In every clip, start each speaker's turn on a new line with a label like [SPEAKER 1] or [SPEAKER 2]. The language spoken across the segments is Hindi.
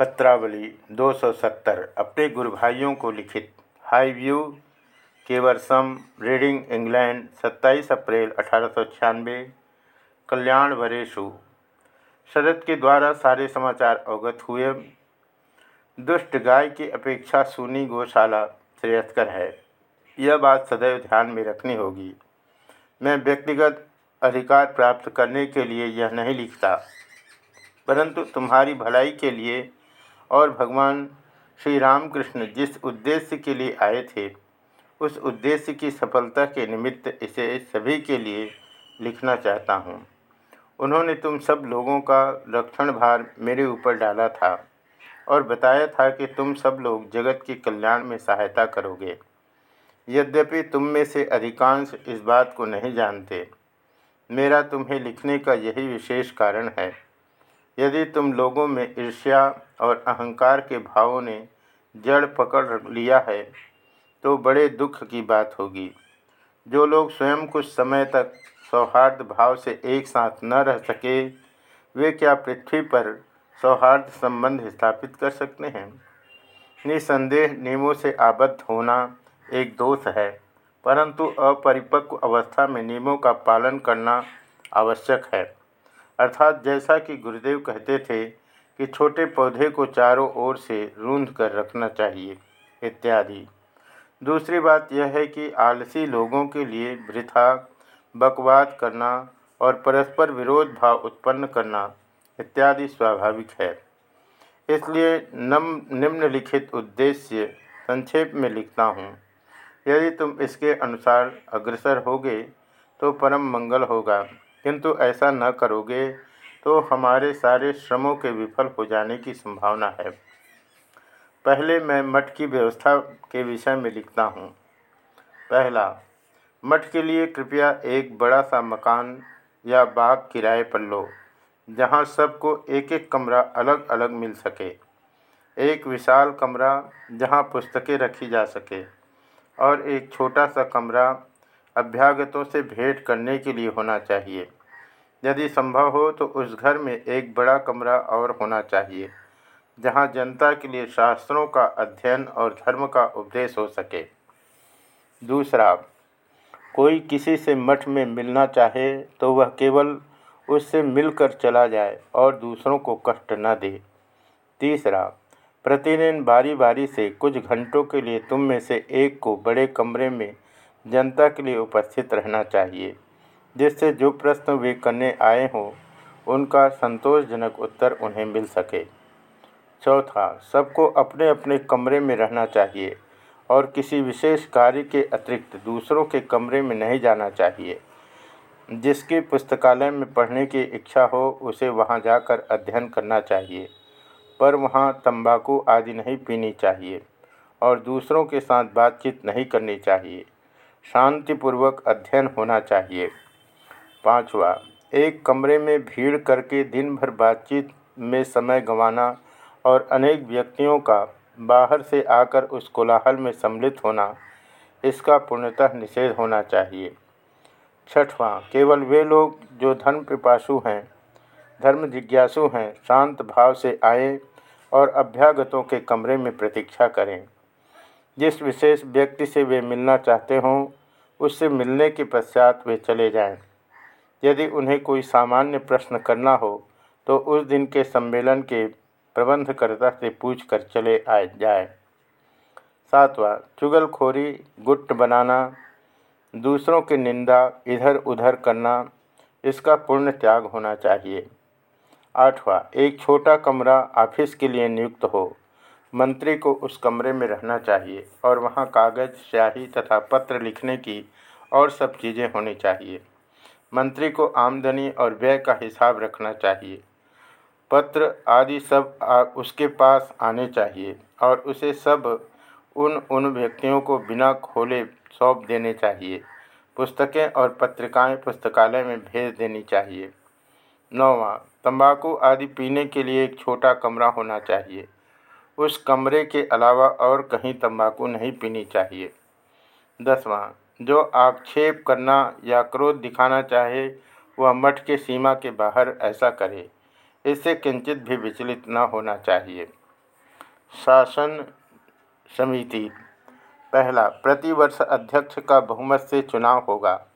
[SPEAKER 1] पत्रावली 270 अपने गुरु भाइयों को लिखित। High View Caversham Reading England 27 अप्रैल अठारह सौ छियानबे कल्याण वरेशु। शरद के द्वारा सारे समाचार अवगत हुए। दुष्ट गाय की अपेक्षा सुनी गौशाला श्रेयस्कर है। यह बात सदैव ध्यान में रखनी होगी। मैं व्यक्तिगत अधिकार प्राप्त करने के लिए यह नहीं लिखता, परंतु तुम्हारी भलाई के लिए और भगवान श्री रामकृष्ण जिस उद्देश्य के लिए आए थे, उस उद्देश्य की सफलता के निमित्त इसे सभी के लिए लिखना चाहता हूँ। उन्होंने तुम सब लोगों का रक्षण भार मेरे ऊपर डाला था और बताया था कि तुम सब लोग जगत के कल्याण में सहायता करोगे। यद्यपि तुम में से अधिकांश इस बात को नहीं जानते, मेरा तुम्हें लिखने का यही विशेष कारण है। यदि तुम लोगों में ईर्ष्या और अहंकार के भावों ने जड़ पकड़ लिया है तो बड़े दुख की बात होगी। जो लोग स्वयं कुछ समय तक सौहार्द भाव से एक साथ न रह सके, वे क्या पृथ्वी पर सौहार्द संबंध स्थापित कर सकते हैं? निसंदेह नियमों से आबद्ध होना एक दोष है, परंतु अपरिपक्व अवस्था में नियमों का पालन करना आवश्यक है। अर्थात जैसा कि गुरुदेव कहते थे कि छोटे पौधे को चारों ओर से रूंध कर रखना चाहिए, इत्यादि। दूसरी बात यह है कि आलसी लोगों के लिए वृथा, बकवाद करना और परस्पर विरोध भाव उत्पन्न करना इत्यादि स्वाभाविक है। इसलिए नम, निम्नलिखित उद्देश्य संक्षेप में लिखता हूँ। यदि तुम इसके अनुसार अग्रसर होगे तो परम मंगल होगा। किंतु ऐसा न करोगे तो हमारे सारे श्रमों के विफल हो जाने की संभावना है। पहले मैं मठ की व्यवस्था के विषय में लिखता हूँ। पहला, मठ के लिए कृपया एक बड़ा सा मकान या बाग किराए पर लो, जहाँ सबको एक एक कमरा अलग अलग मिल सके। एक विशाल कमरा जहाँ पुस्तकें रखी जा सके और एक छोटा सा कमरा अभ्यागतों से भेंट करने के लिए होना चाहिए। यदि संभव हो तो उस घर में एक बड़ा कमरा और होना चाहिए, जहाँ जनता के लिए शास्त्रों का अध्ययन और धर्म का उपदेश हो सके। दूसरा, कोई किसी से मठ में मिलना चाहे तो वह केवल उससे मिलकर चला जाए और दूसरों को कष्ट न दे। तीसरा, प्रतिदिन बारी बारी से कुछ घंटों के लिए तुम में से एक को बड़े कमरे में जनता के लिए उपस्थित रहना चाहिए, जिससे जो प्रश्न वे करने आए हों, उनका संतोषजनक उत्तर उन्हें मिल सके। चौथा, सबको अपने अपने कमरे में रहना चाहिए और किसी विशेष कार्य के अतिरिक्त दूसरों के कमरे में नहीं जाना चाहिए। जिसकी पुस्तकालय में पढ़ने की इच्छा हो, उसे वहाँ जाकर अध्ययन करना चाहिए, पर वहाँ तंबाकू आदि नहीं पीनी चाहिए और दूसरों के साथ बातचीत नहीं करनी चाहिए। शांतिपूर्वक अध्ययन होना चाहिए। पांचवा, एक कमरे में भीड़ करके दिन भर बातचीत में समय गंवाना और अनेक व्यक्तियों का बाहर से आकर उस कोलाहल में सम्मिलित होना, इसका पूर्णतः निषेध होना चाहिए। छठवां, केवल वे लोग जो धर्म पिपासु हैं धर्म जिज्ञासु हैं, शांत भाव से आए और अभ्यागतों के कमरे में प्रतीक्षा करें। जिस विशेष व्यक्ति से वे मिलना चाहते हों, उससे मिलने के पश्चात वे चले जाएँ। यदि उन्हें कोई सामान्य प्रश्न करना हो तो उस दिन के सम्मेलन के प्रबंधकर्ता से पूछ कर चले आए, जाए। सातवां, चुगलखोरी, गुट बनाना, दूसरों की निंदा इधर उधर करना, इसका पूर्ण त्याग होना चाहिए। आठवां, एक छोटा कमरा ऑफ़िस के लिए नियुक्त हो। मंत्री को उस कमरे में रहना चाहिए और वहाँ कागज़ स्याही तथा पत्र लिखने की और सब चीज़ें होनी चाहिए। मंत्री को आमदनी और व्यय का हिसाब रखना चाहिए। पत्र आदि सब आ, उसके पास आने चाहिए और उसे सब उन उन व्यक्तियों को बिना खोले सौंप देने चाहिए। पुस्तकें और पत्रिकाएँ पुस्तकालय में भेज देनी चाहिए। नौवा तंबाकू आदि पीने के लिए एक छोटा कमरा होना चाहिए। उस कमरे के अलावा और कहीं तंबाकू नहीं पीनी चाहिए। दसवां, जो आक्षेप करना या क्रोध दिखाना चाहे, वह मठ के सीमा के बाहर ऐसा करे। इससे किंचित भी विचलित न होना चाहिए। शासन समिति, पहला प्रतिवर्ष अध्यक्ष का बहुमत से चुनाव होगा।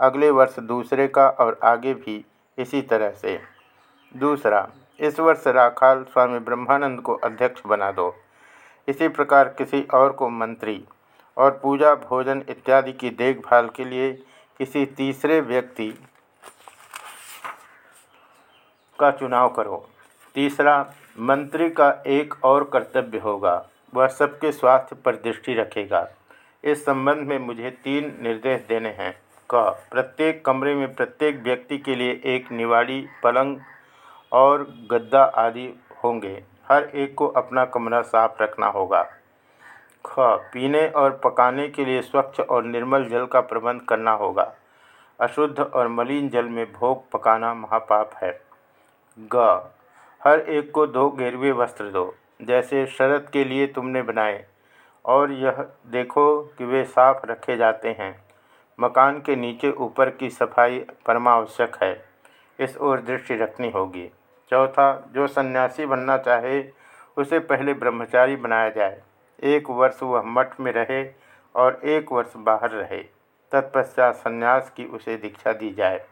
[SPEAKER 1] अगले वर्ष दूसरे का और आगे भी इसी तरह से। दूसरा इस वर्ष राखाल स्वामी ब्रह्मानंद को अध्यक्ष बना दो। इसी प्रकार किसी और को मंत्री और पूजा, भोजन इत्यादि की देखभाल के लिए किसी तीसरे व्यक्ति का चुनाव करो। तीसरा, मंत्री का एक और कर्तव्य होगा, वह सबके स्वास्थ्य पर दृष्टि रखेगा। इस संबंध में मुझे तीन निर्देश देने हैं। क, प्रत्येक कमरे में प्रत्येक व्यक्ति के लिए एक निवाड़ी पलंग और गद्दा आदि होंगे। हर एक को अपना कमरा साफ़ रखना होगा। ख, पीने और पकाने के लिए स्वच्छ और निर्मल जल का प्रबंध करना होगा। अशुद्ध और मलिन जल में भोग पकाना महापाप है। ग, हर एक को दो गेरवे वस्त्र दो, जैसे शरद के लिए तुमने बनाए, और यह देखो कि वे साफ़ रखे जाते हैं। मकान के नीचे ऊपर की सफ़ाई परमावश्यक है। इस ओर दृष्टि रखनी होगी। चौथा, जो सन्यासी बनना चाहे, उसे पहले ब्रह्मचारी बनाया जाए। एक वर्ष वह मठ में रहे और एक वर्ष बाहर रहे। तत्पश्चात संन्यास की उसे दीक्षा दी जाए।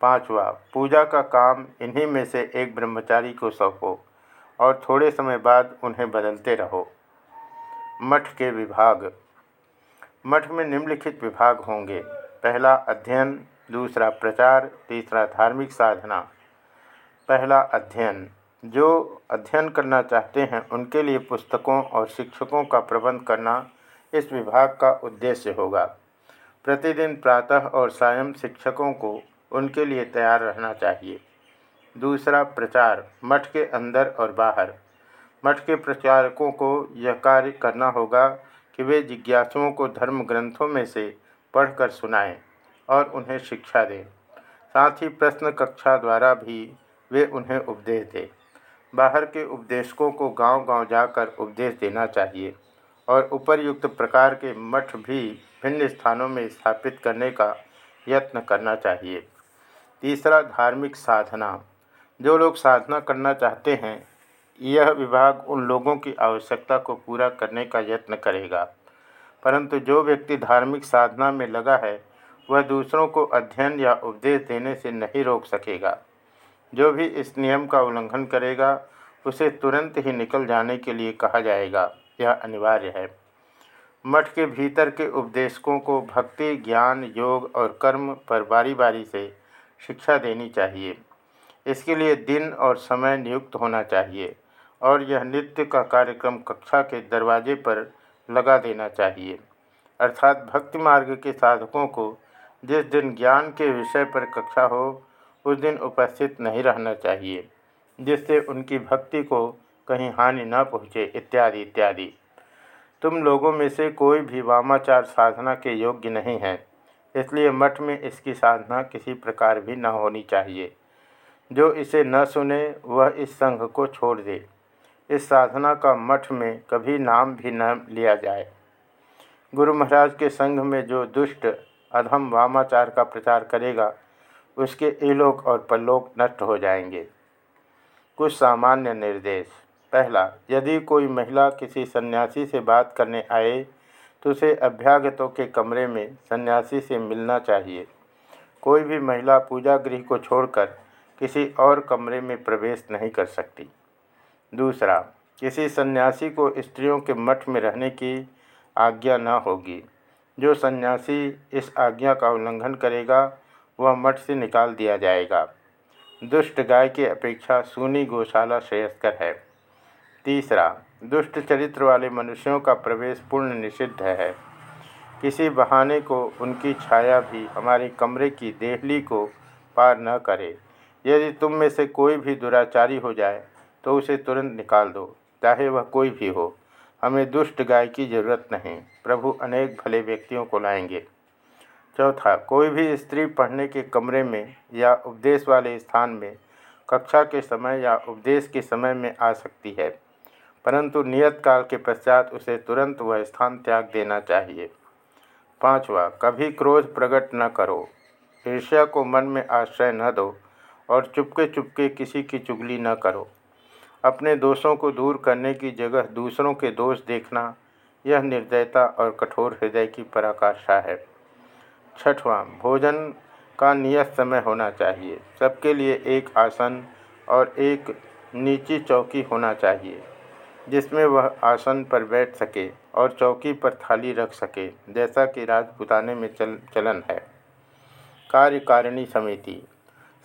[SPEAKER 1] पांचवा, पूजा का काम इन्हीं में से एक ब्रह्मचारी को सौंपो और थोड़े समय बाद उन्हें बदलते रहो। मठ के विभाग। मठ में निम्नलिखित विभाग होंगे। पहला अध्ययन, दूसरा प्रचार, तीसरा धार्मिक साधना। पहला अध्ययन। जो अध्ययन करना चाहते हैं, उनके लिए पुस्तकों और शिक्षकों का प्रबंध करना इस विभाग का उद्देश्य होगा। प्रतिदिन प्रातः और सायं शिक्षकों को उनके लिए तैयार रहना चाहिए। दूसरा प्रचार, मठ के अंदर और बाहर। मठ के प्रचारकों को यह कार्य करना होगा कि वे जिज्ञासुओं को धर्म ग्रंथों में से पढ़कर सुनाएँ और उन्हें शिक्षा दें। साथ ही प्रश्न कक्षा द्वारा भी वे उन्हें उपदेश दें। बाहर के उपदेशकों को गांव-गांव जाकर उपदेश देना चाहिए और उपरयुक्त प्रकार के मठ भी भिन्न स्थानों में स्थापित करने का यत्न करना चाहिए। तीसरा, धार्मिक साधना। जो लोग साधना करना चाहते हैं, यह विभाग उन लोगों की आवश्यकता को पूरा करने का यत्न करेगा। परंतु जो व्यक्ति धार्मिक साधना में लगा है, वह दूसरों को अध्ययन या उपदेश देने से नहीं रोक सकेगा। जो भी इस नियम का उल्लंघन करेगा, उसे तुरंत ही निकल जाने के लिए कहा जाएगा। यह अनिवार्य है। मठ के भीतर के उपदेशकों को भक्ति, ज्ञान, योग और कर्म पर बारी बारी से शिक्षा देनी चाहिए। इसके लिए दिन और समय नियुक्त होना चाहिए और यह नित्य का कार्यक्रम कक्षा के दरवाजे पर लगा देना चाहिए। अर्थात भक्ति मार्ग के साधकों को जिस दिन ज्ञान के विषय पर कक्षा हो उस दिन उपस्थित नहीं रहना चाहिए, जिससे उनकी भक्ति को कहीं हानि न पहुँचे, इत्यादि इत्यादि। तुम लोगों में से कोई भी वामाचार साधना के योग्य नहीं है, इसलिए मठ में इसकी साधना किसी प्रकार भी न होनी चाहिए। जो इसे न सुने, वह इस संघ को छोड़ दे। इस साधना का मठ में कभी नाम भी न लिया जाए। गुरु महाराज के संघ में जो दुष्ट, अधम वामाचार का प्रचार करेगा उसके इलोक और परलोक नष्ट हो जाएँगे। कुछ सामान्य निर्देश। पहला, यदि कोई महिला किसी सन्यासी से बात करने आए तो उसे अभ्यागतों के कमरे में सन्यासी से मिलना चाहिए। कोई भी महिला पूजा गृह को छोड़कर किसी और कमरे में प्रवेश नहीं कर सकती। दूसरा, किसी सन्यासी को स्त्रियों के मठ में रहने की आज्ञा न होगी। जो सन्यासी इस आज्ञा का उल्लंघन करेगा वह मठ से निकाल दिया जाएगा। दुष्ट गाय की अपेक्षा सूनी गौशाला श्रेयस्कर है। तीसरा, दुष्ट चरित्र वाले मनुष्यों का प्रवेश पूर्ण निषिद्ध है। किसी बहाने को उनकी छाया भी हमारे कमरे की देहली को पार न करे। यदि तुम में से कोई भी दुराचारी हो जाए तो उसे तुरंत निकाल दो, चाहे वह कोई भी हो। हमें दुष्ट गाय की ज़रूरत नहीं। प्रभु अनेक भले व्यक्तियों को लाएँगे। चौथा, कोई भी स्त्री पढ़ने के कमरे में या उपदेश वाले स्थान में कक्षा के समय या उपदेश के समय में आ सकती है, परंतु नियत काल के पश्चात उसे तुरंत वह स्थान त्याग देना चाहिए। पांचवा, कभी क्रोध प्रकट न करो। ईर्ष्या को मन में आश्रय न दो और चुपके चुपके किसी की चुगली न करो। अपने दोषों को दूर करने की जगह दूसरों के दोष देखना, यह निर्दयता और कठोर हृदय की पराकाष्ठा है। छठवां, भोजन का नियत समय होना चाहिए। सबके लिए एक आसन और एक नीची चौकी होना चाहिए, जिसमें वह आसन पर बैठ सके और चौकी पर थाली रख सके, जैसा कि राजपुताने में चल, चलन है। कार्यकारिणी समिति,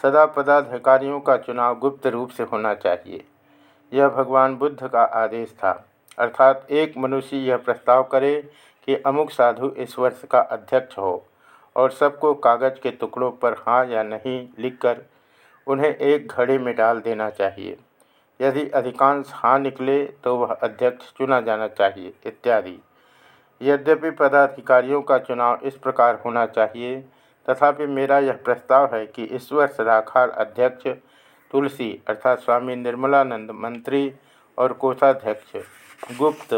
[SPEAKER 1] सदा पदाधिकारियों का चुनाव गुप्त रूप से होना चाहिए। यह भगवान बुद्ध का आदेश था, अर्थात एक मनुष्य यह प्रस्ताव करे कि अमुक साधु इस वर्ष का अध्यक्ष हो। और सबको कागज़ के टुकड़ों पर हाँ या नहीं लिखकर उन्हें एक घड़े में डाल देना चाहिए। यदि अधिकांश हाँ निकले तो वह अध्यक्ष चुना जाना चाहिए, इत्यादि। यद्यपि पदाधिकारियों का चुनाव इस प्रकार होना चाहिए, तथापि मेरा यह प्रस्ताव है कि वर्ष राखाल अध्यक्ष, तुलसी अर्थात स्वामी निर्मलानंद मंत्री और कोषाध्यक्ष, गुप्त,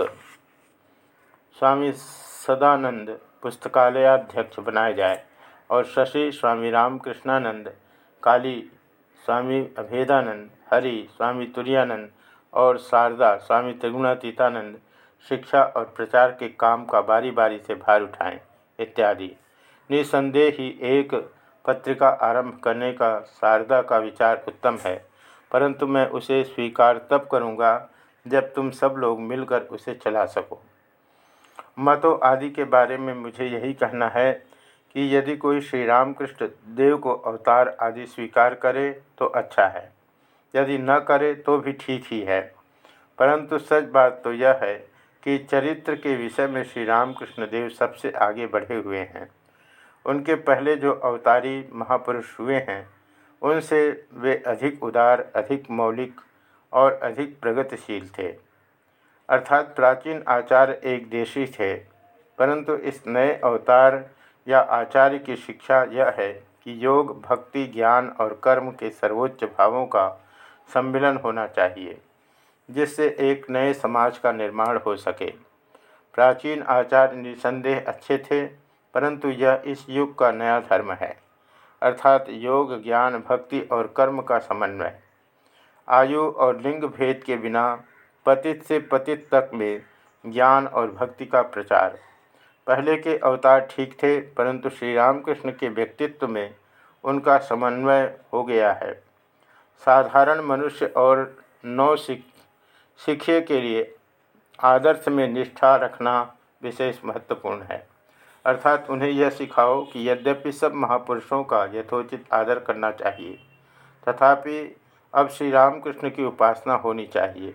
[SPEAKER 1] स्वामी सदानंद पुस्तकालयाध्यक्ष बनाए जाए और शशि स्वामी रामकृष्णानंद, काली स्वामी अभेदानंद, हरि स्वामी तुरानंद और शारदा स्वामी त्रिगुणातीतानंद शिक्षा और प्रचार के काम का बारी बारी से भार उठाएँ, इत्यादि। निसंदेह ही एक पत्रिका आरंभ करने का शारदा का विचार उत्तम है, परंतु मैं उसे स्वीकार तब करूँगा जब तुम सब लोग मिलकर उसे चला सको। मतों आदि के बारे में मुझे यही कहना है कि यदि कोई श्री रामकृष्ण देव को अवतार आदि स्वीकार करे तो अच्छा है। यदि न करे तो भी ठीक ही है। परंतु सच बात तो यह है कि चरित्र के विषय में श्री रामकृष्ण देव सबसे आगे बढ़े हुए हैं। उनके पहले जो अवतारी महापुरुष हुए हैं, उनसे वे अधिक उदार, अधिक मौलिक और अधिक प्रगतिशील थे। अर्थात प्राचीन आचार्य एक देशी थे, परंतु इस नए अवतार या आचार्य की शिक्षा यह है कि योग, भक्ति, ज्ञान और कर्म के सर्वोच्च भावों का सम्मिलन होना चाहिए, जिससे एक नए समाज का निर्माण हो सके। प्राचीन आचार्य निसंदेह अच्छे थे, परंतु यह इस युग का नया धर्म है, अर्थात योग, ज्ञान, भक्ति और कर्म का समन्वय। आयु और लिंग भेद के बिना पतित से पतित तक में ज्ञान और भक्ति का प्रचार। पहले के अवतार ठीक थे, परंतु श्री रामकृष्ण के व्यक्तित्व में उनका समन्वय हो गया है। साधारण मनुष्य और नौ सिख के लिए आदर्श में निष्ठा रखना विशेष महत्वपूर्ण है। अर्थात उन्हें यह सिखाओ कि यद्यपि सब महापुरुषों का यथोचित आदर करना चाहिए, तथापि अब श्री रामकृष्ण की उपासना होनी चाहिए।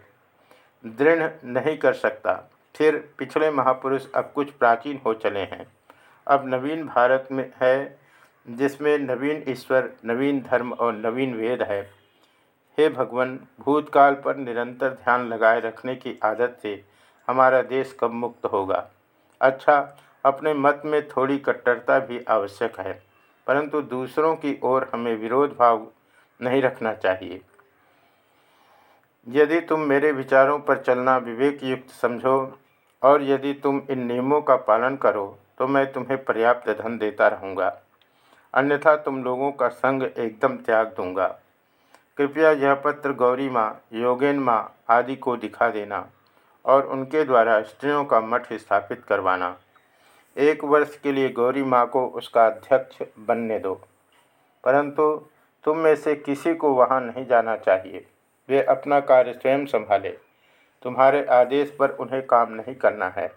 [SPEAKER 1] दृढ़ नहीं कर सकता। फिर पिछले महापुरुष अब कुछ प्राचीन हो चले हैं। अब नवीन भारत में है, जिसमें नवीन ईश्वर, नवीन धर्म और नवीन वेद है। हे भगवान, भूतकाल पर निरंतर ध्यान लगाए रखने की आदत से हमारा देश कब मुक्त होगा? अच्छा अपने मत में थोड़ी कट्टरता भी आवश्यक है, परंतु दूसरों की ओर हमें विरोध भाव नहीं रखना चाहिए। यदि तुम मेरे विचारों पर चलना विवेक युक्त समझो और यदि तुम इन नियमों का पालन करो तो मैं तुम्हें पर्याप्त धन देता रहूँगा। अन्यथा तुम लोगों का संग एकदम त्याग दूँगा। कृपया यह पत्र गौरी माँ, योगेन माँ आदि को दिखा देना और उनके द्वारा स्त्रियों का मठ स्थापित करवाना। एक वर्ष के लिए गौरी माँ को उसका अध्यक्ष बनने दो। परंतु तुम में से किसी को वहाँ नहीं जाना चाहिए। वे अपना कार्य स्वयं संभाले। तुम्हारे आदेश पर उन्हें काम नहीं करना है।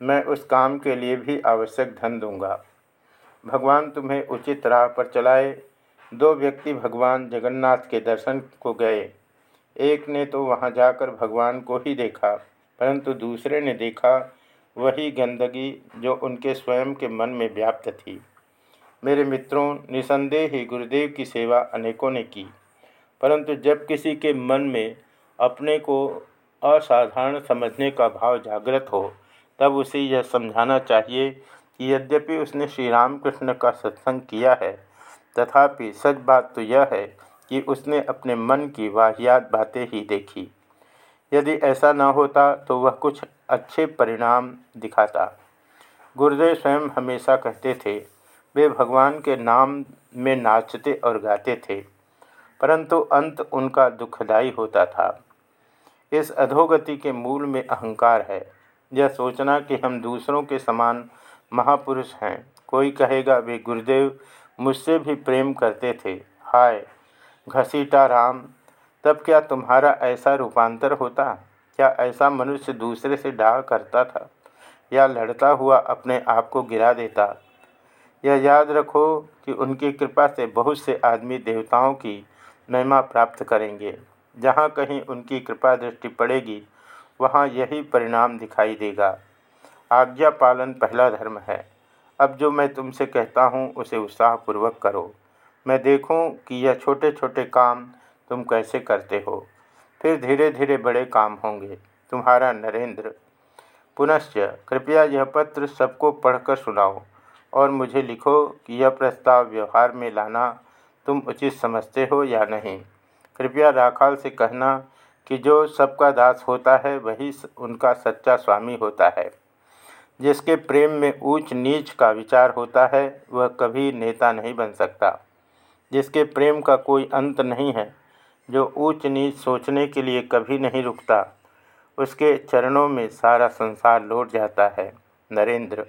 [SPEAKER 1] मैं उस काम के लिए भी आवश्यक धन दूँगा। भगवान तुम्हें उचित राह पर चलाए। दो व्यक्ति भगवान जगन्नाथ के दर्शन को गए। एक ने तो वहाँ जाकर भगवान को ही देखा, परंतु दूसरे ने देखा वही गंदगी जो उनके स्वयं के मन में व्याप्त थी। मेरे मित्रों, निसंदेह ही गुरुदेव की सेवा अनेकों ने की। परंतु जब किसी के मन में अपने को असाधारण समझने का भाव जागृत हो, तब उसे यह समझाना चाहिए कि यद्यपि उसने श्री रामकृष्ण का सत्संग किया है, तथापि सच बात तो यह है कि उसने अपने मन की वाहियात बातें ही देखी। यदि ऐसा न होता तो वह कुछ अच्छे परिणाम दिखाता। गुरुदेव स्वयं हमेशा कहते थे, वे भगवान के नाम में नाचते और गाते थे। परंतु अंत उनका दुखदायी होता था। इस अधोगति के मूल में अहंकार है। यह सोचना कि हम दूसरों के समान महापुरुष हैं। कोई कहेगा, वे गुरुदेव, मुझसे भी प्रेम करते थे। हाय, घसीटा राम, तब क्या तुम्हारा ऐसा रूपांतर होता? क्या ऐसा मनुष्य दूसरे से डाह करता था? या लड़ता हुआ अपने आप को गिरा देता? यह याद रखो कि उनकी कृपा से बहुत से आदमी देवताओं की महिमा प्राप्त करेंगे। जहाँ कहीं उनकी कृपा दृष्टि पड़ेगी, वहाँ यही परिणाम दिखाई देगा। आज्ञा पालन पहला धर्म है। अब जो मैं तुमसे कहता हूँ, उसे उत्साहपूर्वक करो। मैं देखूँ कि यह छोटे छोटे काम तुम कैसे करते हो। फिर धीरे धीरे बड़े काम होंगे। तुम्हारा नरेंद्र। पुनश्च, कृपया यह पत्र सबको पढ़कर सुनाओ और मुझे लिखो कि यह प्रस्ताव व्यवहार में लाना तुम उचित समझते हो या नहीं? कृपया राखाल से कहना कि जो सबका दास होता है, वही उनका सच्चा स्वामी होता है। जिसके प्रेम में ऊंच नीच का विचार होता है, वह कभी नेता नहीं बन सकता। जिसके प्रेम का कोई अंत नहीं है, जो ऊंच नीच सोचने के लिए कभी नहीं रुकता, उसके चरणों में सारा संसार लौट जाता है। नरेंद्र